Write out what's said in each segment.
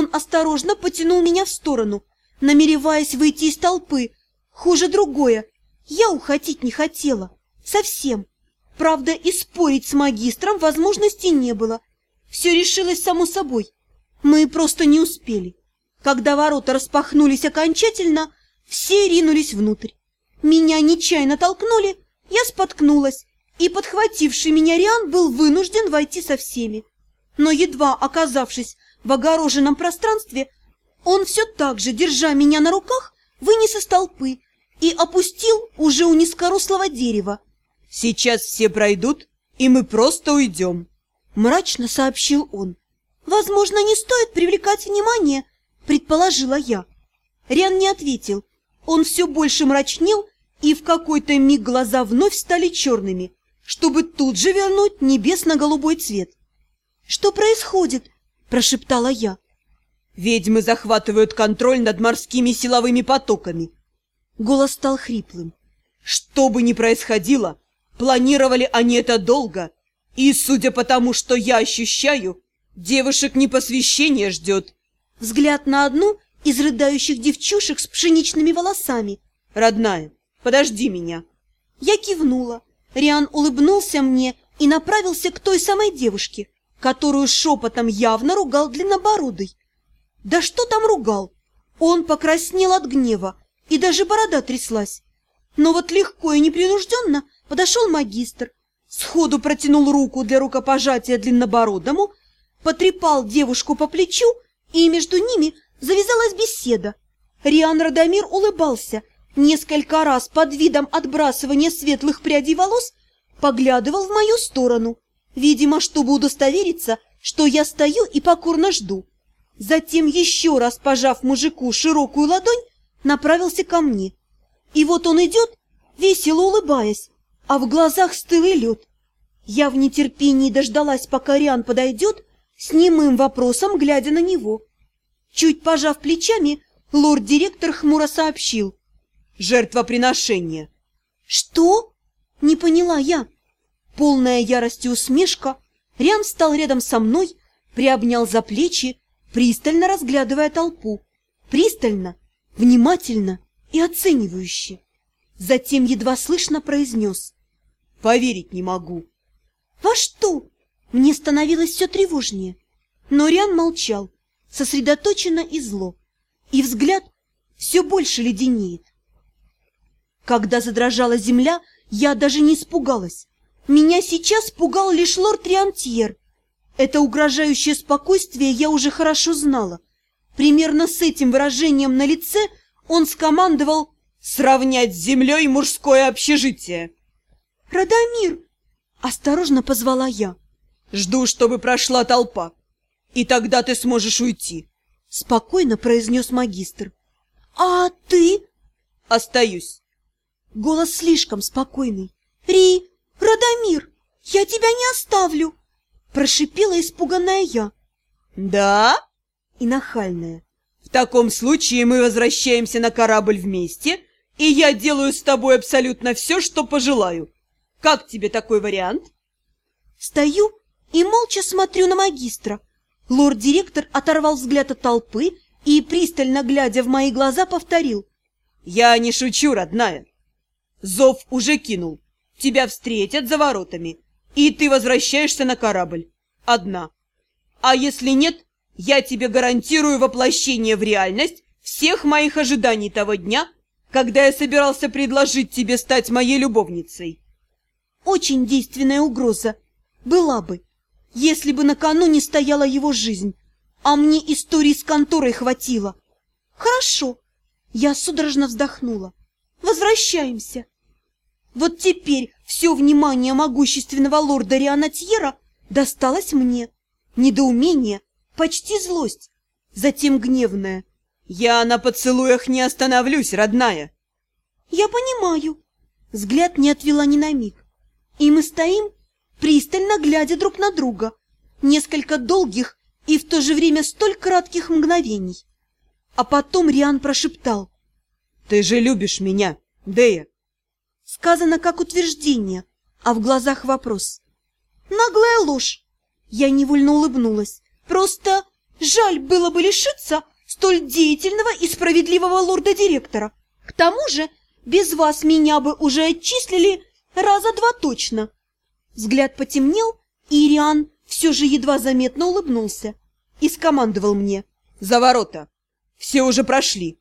он осторожно потянул меня в сторону, намереваясь выйти из толпы. Хуже другое. Я уходить не хотела. Совсем. Правда, и спорить с магистром возможности не было. Все решилось само собой. Мы просто не успели. Когда ворота распахнулись окончательно, все ринулись внутрь. Меня нечаянно толкнули, я споткнулась, и подхвативший меня Риан был вынужден войти со всеми. Но едва оказавшись в огороженном пространстве, он все так же, держа меня на руках, вынес из толпы и опустил уже у низкорослого дерева. «Сейчас все пройдут, и мы просто уйдем», — мрачно сообщил он. «Возможно, не стоит привлекать внимание», — предположила я. Риан не ответил. Он все больше мрачнел, и в какой-то миг глаза вновь стали черными, чтобы тут же вернуть небесно-голубой цвет. «Что происходит?» – прошептала я. «Ведьмы захватывают контроль над морскими силовыми потоками». Голос стал хриплым. «Что бы ни происходило, планировали они это долго, и, судя по тому, что я ощущаю, девушек непосвящение ждет». Взгляд на одну из рыдающих девчушек с пшеничными волосами. «Родная, подожди меня». Я кивнула. Риан улыбнулся мне и направился к той самой девушке, которую шепотом явно ругал длиннобородый. Да что там ругал? Он покраснел от гнева, и даже борода тряслась. Но вот легко и непринужденно подошел магистр, сходу протянул руку для рукопожатия длиннобородому, потрепал девушку по плечу, и между ними завязалась беседа. Риан Радомир улыбался, несколько раз под видом отбрасывания светлых прядей волос поглядывал в мою сторону, видимо, чтобы удостовериться, что я стою и покорно жду. Затем, еще раз пожав мужику широкую ладонь, направился ко мне. И вот он идет, весело улыбаясь, а в глазах стылый лед. Я в нетерпении дождалась, пока Риан подойдет, с немым вопросом глядя на него. Чуть пожав плечами, лорд-директор хмуро сообщил. «Жертвоприношение». «Что?» — не поняла я. Полная ярости усмешка, Риан встал рядом со мной, приобнял за плечи, пристально разглядывая толпу. Пристально, внимательно и оценивающе. Затем едва слышно произнес. «Поверить не могу». «Во что?» Мне становилось все тревожнее. Но Риан молчал, сосредоточенно и зло. И взгляд все больше леденеет. Когда задрожала земля, я даже не испугалась. Меня сейчас пугал лишь лорд Риантьер. Это угрожающее спокойствие я уже хорошо знала. Примерно с этим выражением на лице он скомандовал «Сравнять с землей мужское общежитие!» «Радомир!» – осторожно позвала я. «Жду, чтобы прошла толпа, и тогда ты сможешь уйти», – спокойно произнес магистр. «А ты?» «Остаюсь». Голос слишком спокойный. «Ри, Радомир, я тебя не оставлю!» Прошипела испуганная я. «Да?» И нахальная. «В таком случае мы возвращаемся на корабль вместе, и я делаю с тобой абсолютно все, что пожелаю. Как тебе такой вариант?» Стою и молча смотрю на магистра. Лорд-директор оторвал взгляд от толпы и, пристально глядя в мои глаза, повторил. «Я не шучу, родная. Зов уже кинул. Тебя встретят за воротами, и ты возвращаешься на корабль. Одна. А если нет, я тебе гарантирую воплощение в реальность всех моих ожиданий того дня, когда я собирался предложить тебе стать моей любовницей. Очень действенная угроза. Была бы, если бы накануне стояла его жизнь, а мне истории с конторой хватило. Хорошо. Я судорожно вздохнула. Возвращаемся. Вот теперь все внимание могущественного лорда Рианатьера досталось мне. Недоумение, почти злость, затем гневная. «Я на поцелуях не остановлюсь, родная!» «Я понимаю». Взгляд не отвела ни на миг. И мы стоим, пристально глядя друг на друга. Несколько долгих и в то же время столь кратких мгновений. А потом Риан прошептал. «Ты же любишь меня, Дея!» Сказано как утверждение, а в глазах вопрос. Наглая ложь. Я невольно улыбнулась. Просто Жаль было бы лишиться столь деятельного и справедливого лорда-директора. К тому же, без вас меня бы уже отчислили раза два точно. Взгляд потемнел, и Ириан все же едва заметно улыбнулся и скомандовал мне. «За ворота! Все уже прошли!»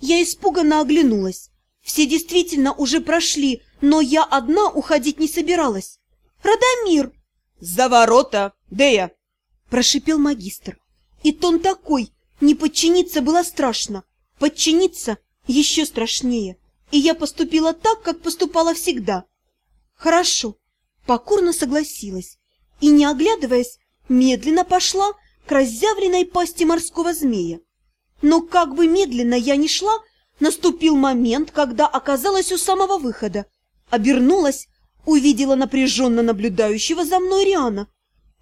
Я испуганно оглянулась. Все действительно уже прошли, но я одна уходить не собиралась. «Радомир!» «За ворота! Дея!» – прошипел магистр. И тон такой, не подчиниться было страшно, подчиниться еще страшнее. И я поступила так, как поступала всегда. Хорошо, покорно согласилась. И, не оглядываясь, медленно пошла к разъявленной пасти морского змея. Но как бы медленно я ни шла, наступил момент, когда оказалась у самого выхода. Обернулась, увидела напряженно наблюдающего за мной Риана.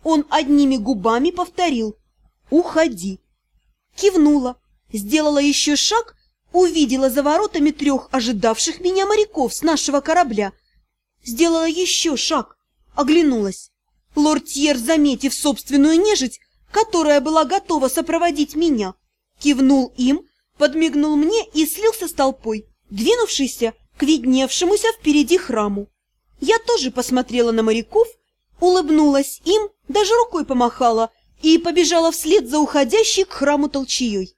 Он одними губами повторил «Уходи». Кивнула, сделала еще шаг, увидела за воротами трех ожидавших меня моряков с нашего корабля. Сделала еще шаг, оглянулась. Лорд Тьер, заметив собственную нежить, которая была готова сопроводить меня, кивнул им, подмигнул мне и слился с толпой, двинувшийся к видневшемуся впереди храму. Я тоже посмотрела на моряков, улыбнулась им, даже рукой помахала и побежала вслед за уходящей к храму толчеей.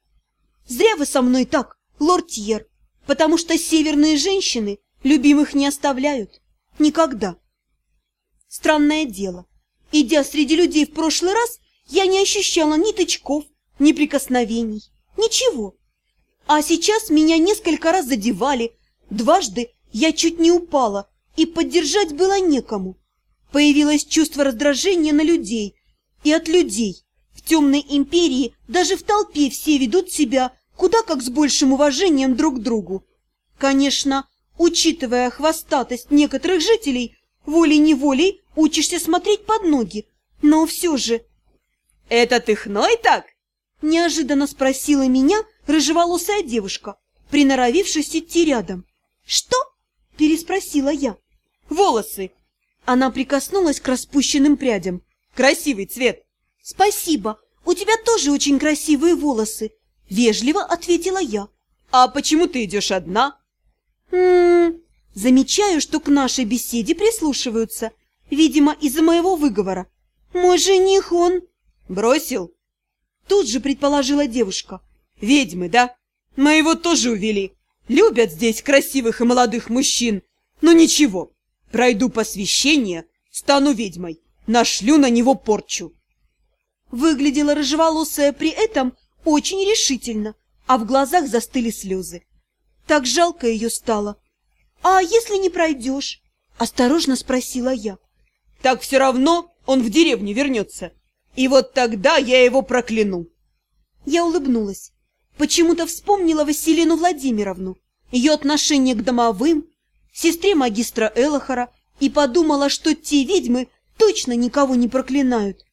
Зря вы со мной так, лорд Тьер, потому что северные женщины любимых не оставляют. Никогда. Странное дело. Идя среди людей в прошлый раз, я не ощущала ни тычков, ни прикосновений, ничего. А сейчас меня несколько раз задевали, дважды я чуть не упала, и поддержать было некому. Появилось чувство раздражения на людей и от людей. В темной империи даже в толпе все ведут себя куда как с большим уважением друг к другу. Конечно, учитывая хвостатость некоторых жителей, волей-неволей учишься смотреть под ноги, но все же... «Это ты хной так?» Неожиданно спросила меня рыжеволосая девушка, приноровившись идти рядом. «Что?» – переспросила я. «Волосы!» Она прикоснулась к распущенным прядям. «Красивый цвет!» «Спасибо, у тебя тоже очень красивые волосы!» Вежливо ответила я. «А почему ты идешь одна?» М -м -м. Замечаю, что к нашей беседе прислушиваются, видимо, из-за моего выговора. Мой жених он... Бросил? Тут же предположила девушка. Ведьмы, да? Моего тоже увели. Любят здесь красивых и молодых мужчин. Но ничего, пройду посвящение, стану ведьмой, нашлю на него порчу. Выглядела рыжеволосая при этом очень решительно, а в глазах застыли слезы. Так жалко ее стало. «А если не пройдешь?» – осторожно спросила я. «Так все равно он в деревню вернется, и вот тогда я его прокляну». Я улыбнулась. Почему-то вспомнила Василину Владимировну, ее отношение к домовым, сестре магистра Элохора, и подумала, что те ведьмы точно никого не проклинают.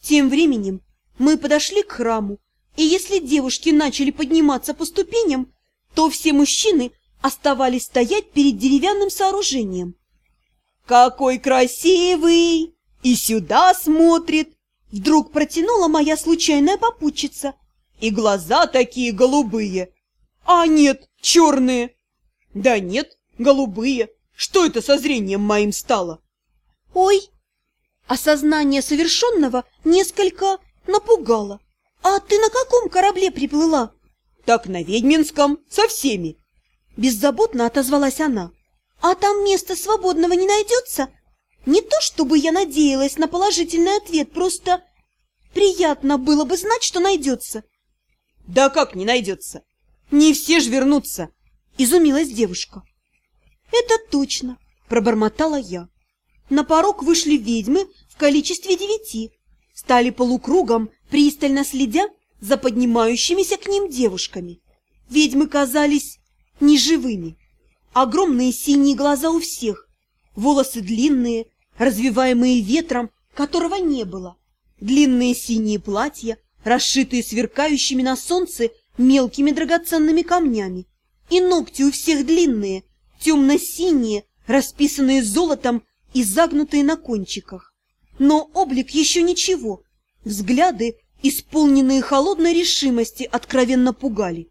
Тем временем мы подошли к храму, и если девушки начали подниматься по ступеням, то все мужчины оставались стоять перед деревянным сооружением. «Какой красивый! И сюда смотрит!» Вдруг протянула моя случайная попутчица. «И глаза такие голубые! А нет, черные!» «Да нет, голубые! Что это со зрением моим стало?» «Ой!» Осознание совершенного несколько напугало. «А ты на каком корабле приплыла?» «Так на Ведьминском, со всеми!» Беззаботно отозвалась она. «А там места свободного не найдется?» «Не то чтобы я надеялась на положительный ответ, просто приятно было бы знать, что найдется». «Да как не найдется? Не все ж вернутся!» Изумилась девушка. «Это точно!» – пробормотала я. На порог вышли ведьмы в количестве девяти. Стали полукругом, пристально следя за поднимающимися к ним девушками. Ведьмы казались неживыми. Огромные синие глаза у всех, волосы длинные, развиваемые ветром, которого не было. Длинные синие платья, расшитые сверкающими на солнце мелкими драгоценными камнями. И ногти у всех длинные, темно-синие, расписанные золотом и загнутые на кончиках. Но облик еще ничего. Взгляды исполненные холодной решимости, откровенно пугали.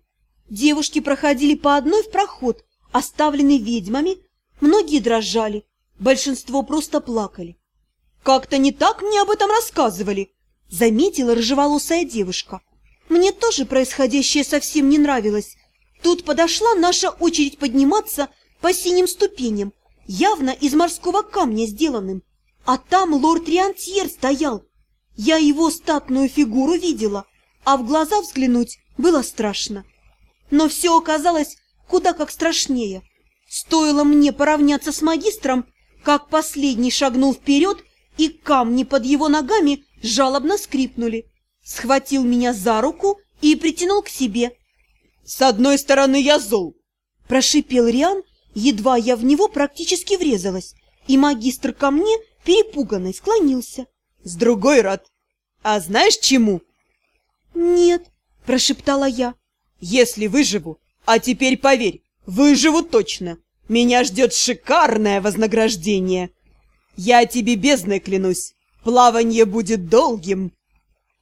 Девушки проходили по одной в проход, оставленный ведьмами, многие дрожали, большинство просто плакали. «Как-то не так мне об этом рассказывали», — заметила рыжеволосая девушка. «Мне тоже происходящее совсем не нравилось. Тут подошла наша очередь подниматься по синим ступеням, явно из морского камня сделанным. А там лорд Риантьер стоял. Я его статную фигуру видела, а в глаза взглянуть было страшно. Но все оказалось куда как страшнее. Стоило мне поравняться с магистром, как последний шагнул вперед, и камни под его ногами жалобно скрипнули. Схватил меня за руку и притянул к себе. «С одной стороны я зол!» – прошипел Риан, едва я в него практически врезалась, и магистр ко мне, перепуганный, склонился. «С другой рад! А знаешь чему?» «Нет», – прошептала я. «Если выживу, а теперь поверь, выживу точно, меня ждет шикарное вознаграждение!» Я тебе бездной клянусь, плавание будет долгим.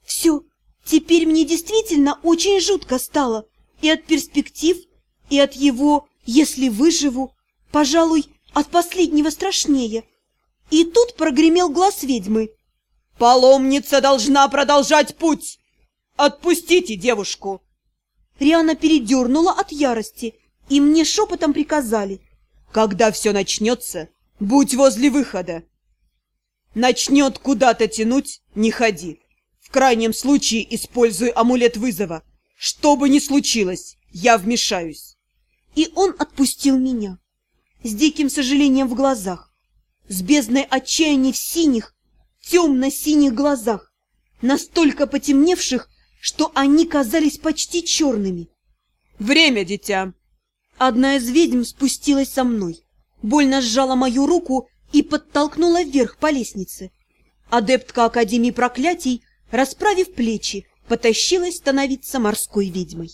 Все, теперь мне действительно очень жутко стало. И от перспектив, и от его «если выживу», пожалуй, от последнего страшнее. И тут прогремел глаз ведьмы. «Паломница должна продолжать путь! Отпустите девушку!» Риана передернула от ярости, и мне шепотом приказали. «Когда все начнется, Будь возле выхода. Начнет куда-то тянуть, не ходи. В крайнем случае используй амулет вызова. Что бы ни случилось, я вмешаюсь. И он отпустил меня. С диким сожалением в глазах. С бездной отчаяния в синих, темно-синих глазах. Настолько потемневших, что они казались почти черными. «Время, дитя!» Одна из ведьм спустилась со мной больно сжала мою руку и подтолкнула вверх по лестнице. Адептка Академии проклятий, расправив плечи, потащилась становиться морской ведьмой.